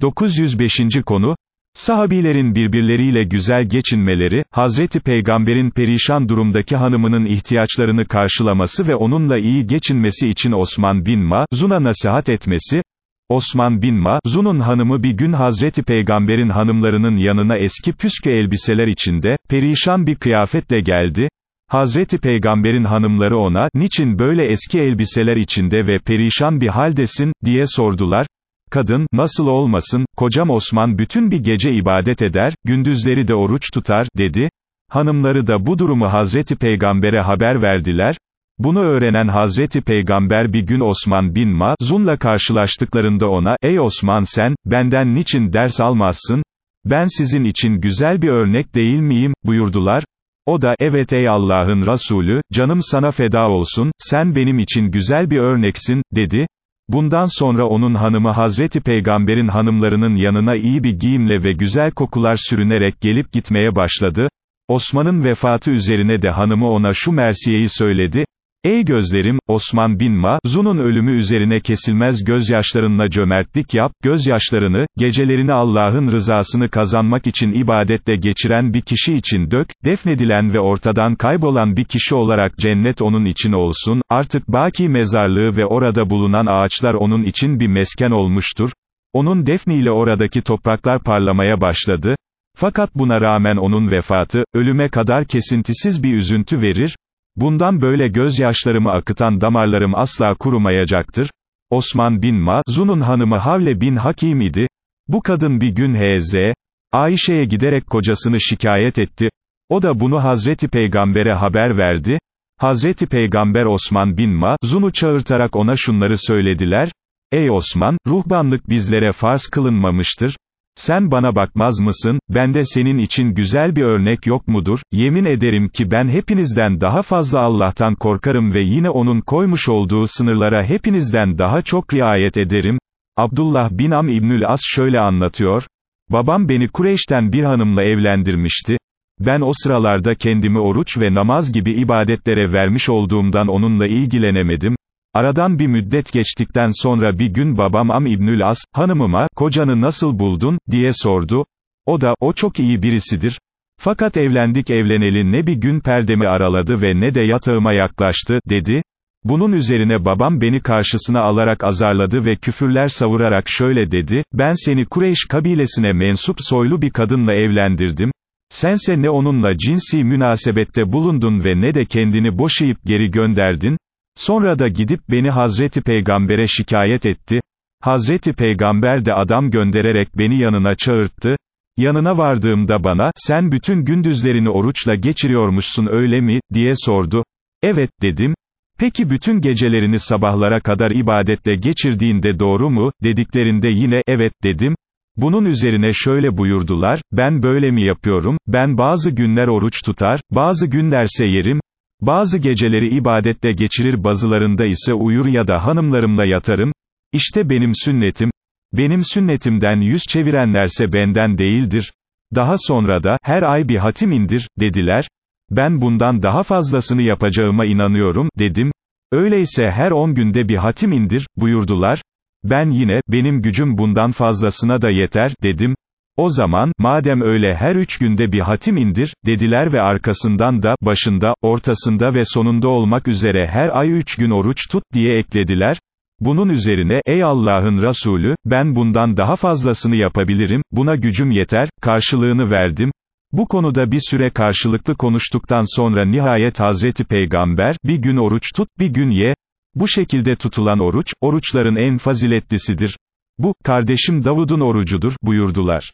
905. konu, Sahabilerin birbirleriyle güzel geçinmeleri, Hazreti Peygamber'in perişan durumdaki hanımının ihtiyaçlarını karşılaması ve onunla iyi geçinmesi için Osman bin Mazun'a nasihat etmesi, Osman bin Mazun'un hanımı bir gün Hazreti Peygamber'in hanımlarının yanına eski püskü elbiseler içinde, perişan bir kıyafetle geldi, Hazreti Peygamber'in hanımları ona, niçin böyle eski elbiseler içinde ve perişan bir haldesin, diye sordular, Kadın, nasıl olmasın, kocam Osman bütün bir gece ibadet eder, gündüzleri de oruç tutar, dedi. Hanımları da bu durumu Hazreti Peygamber'e haber verdiler. Bunu öğrenen Hazreti Peygamber bir gün Osman bin Mazun'la karşılaştıklarında ona, ey Osman sen, benden niçin ders almazsın? Ben sizin için güzel bir örnek değil miyim, buyurdular. O da, evet ey Allah'ın Resulü, canım sana feda olsun, sen benim için güzel bir örneksin, dedi. Bundan sonra onun hanımı Hazreti Peygamber'in hanımlarının yanına iyi bir giyimle ve güzel kokular sürünerek gelip gitmeye başladı. Osman'ın vefatı üzerine de hanımı ona şu mersiyeyi söyledi, Ey gözlerim, Osman bin Mazun'un ölümü üzerine kesilmez gözyaşlarınla cömertlik yap, gözyaşlarını, gecelerini Allah'ın rızasını kazanmak için ibadetle geçiren bir kişi için dök, defnedilen ve ortadan kaybolan bir kişi olarak cennet onun için olsun, artık baki mezarlığı ve orada bulunan ağaçlar onun için bir mesken olmuştur. Onun defniyle oradaki topraklar parlamaya başladı, fakat buna rağmen onun vefatı, ölüme kadar kesintisiz bir üzüntü verir, Bundan böyle gözyaşlarımı akıtan damarlarım asla kurumayacaktır. Osman bin Mazun'un hanımı Havle bin Hakim idi. Bu kadın bir gün H.Z. Ayşe'ye giderek kocasını şikayet etti. O da bunu Hazreti Peygamber'e haber verdi. Hazreti Peygamber Osman bin Mazun'u çağırtarak ona şunları söylediler. Ey Osman, ruhbanlık bizlere farz kılınmamıştır. Sen bana bakmaz mısın, bende senin için güzel bir örnek yok mudur, yemin ederim ki ben hepinizden daha fazla Allah'tan korkarım ve yine onun koymuş olduğu sınırlara hepinizden daha çok riayet ederim. Abdullah bin Am İbnül As şöyle anlatıyor, babam beni Kureyş'ten bir hanımla evlendirmişti, ben o sıralarda kendimi oruç ve namaz gibi ibadetlere vermiş olduğumdan onunla ilgilenemedim, Aradan bir müddet geçtikten sonra bir gün babam Am İbnül As, hanımıma, kocanı nasıl buldun, diye sordu. O da, o çok iyi birisidir. Fakat evlendik evleneli ne bir gün perdemi araladı ve ne de yatağıma yaklaştı, dedi. Bunun üzerine babam beni karşısına alarak azarladı ve küfürler savurarak şöyle dedi, ben seni Kureyş kabilesine mensup soylu bir kadınla evlendirdim, sense ne onunla cinsi münasebette bulundun ve ne de kendini boşayıp geri gönderdin, Sonra da gidip beni Hazreti Peygamber'e şikayet etti. Hazreti Peygamber de adam göndererek beni yanına çağırttı. Yanına vardığımda bana, sen bütün gündüzlerini oruçla geçiriyormuşsun öyle mi, diye sordu. Evet, dedim. Peki bütün gecelerini sabahlara kadar ibadetle geçirdiğinde doğru mu, dediklerinde yine, evet, dedim. Bunun üzerine şöyle buyurdular, ben böyle mi yapıyorum, ben bazı günler oruç tutar, bazı günlerse yerim, bazı geceleri ibadette geçirir bazılarında ise uyur ya da hanımlarımla yatarım, İşte benim sünnetim, benim sünnetimden yüz çevirenlerse benden değildir. Daha sonra da, her ay bir hatim indir, dediler. Ben bundan daha fazlasını yapacağıma inanıyorum, dedim. Öyleyse her on günde bir hatim indir, buyurdular. Ben yine, benim gücüm bundan fazlasına da yeter, dedim. O zaman, madem öyle her üç günde bir hatim indir, dediler ve arkasından da, başında, ortasında ve sonunda olmak üzere her ay üç gün oruç tut, diye eklediler. Bunun üzerine, ey Allah'ın Resulü, ben bundan daha fazlasını yapabilirim, buna gücüm yeter, karşılığını verdim. Bu konuda bir süre karşılıklı konuştuktan sonra nihayet Hazreti Peygamber, bir gün oruç tut, bir gün ye, bu şekilde tutulan oruç, oruçların en faziletlisidir. Bu, kardeşim Davud'un orucudur, buyurdular.